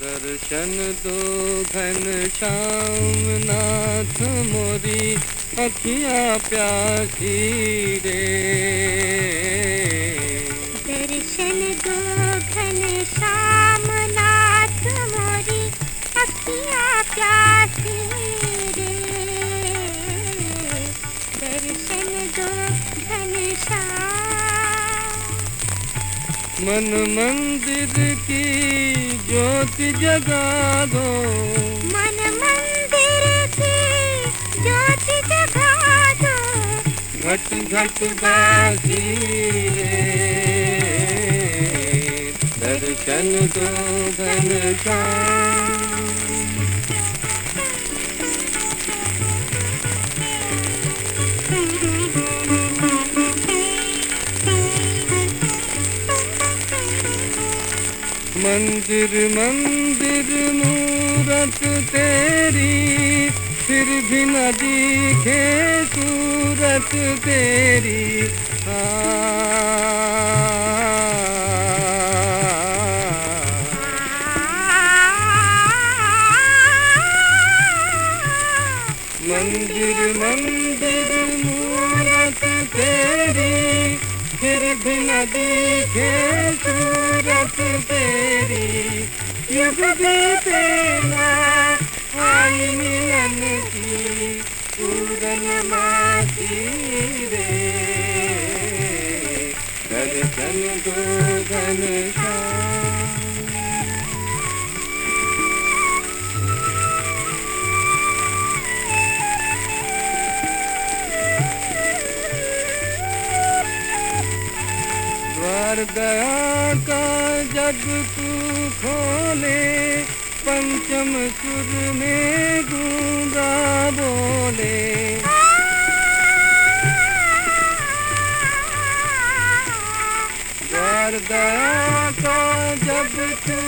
दर्शन दो घन श्याम नाथ मोरी, अखियाँ प्यासी रे। दर्शन दो घन श्याम नाथ मोरी, अखियाँ प्यासी रे। दर्शन दो घन श्याम मन मंदिर की ज्योति जगा दो। मन मंदिर की ज्योति जगा दो। घट घट बाजी दर्शन दो घन श्याम मंदिर मंदिर मूरत तेरी फिर भी न दिखे सूरत तेरी। मंदिर मंदिर मूरत न दिखे सूरत तेरी, युग बीते ना आई मिलन की पूरन माती रे। दर्शन दो घन द्वार दया का जब तू खोले, पंचम सुर में गूँगा बोले। द्वार दया का जब तू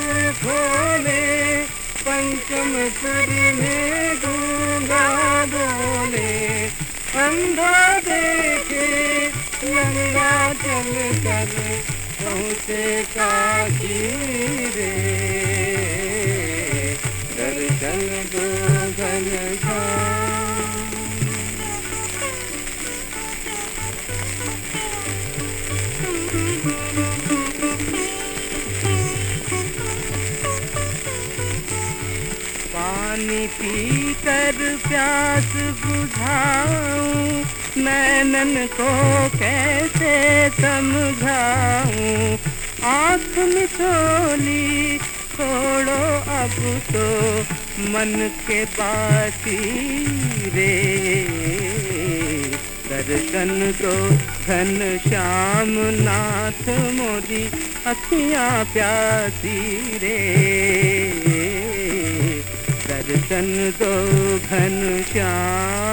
खोले, पंचम सुर में गूँगा बोले। अंधा देखे लंगा चल कर पहुँचे काशी रे। दर्शन घन पानी पी कर प्यास बुझाऊं नैनन को कैसे समझाऊं? आँख मिचोली छोड़ो अब तो मन के बाती रे। दर्शन दो घन श्याम नाथ मोदी, अखियाँ प्यासी रे। दर्शन दो घन श्याम